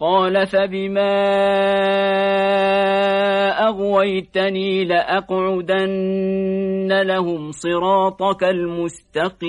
قال فبما أغويتني لأقعدن لهم صراطك المستقيم.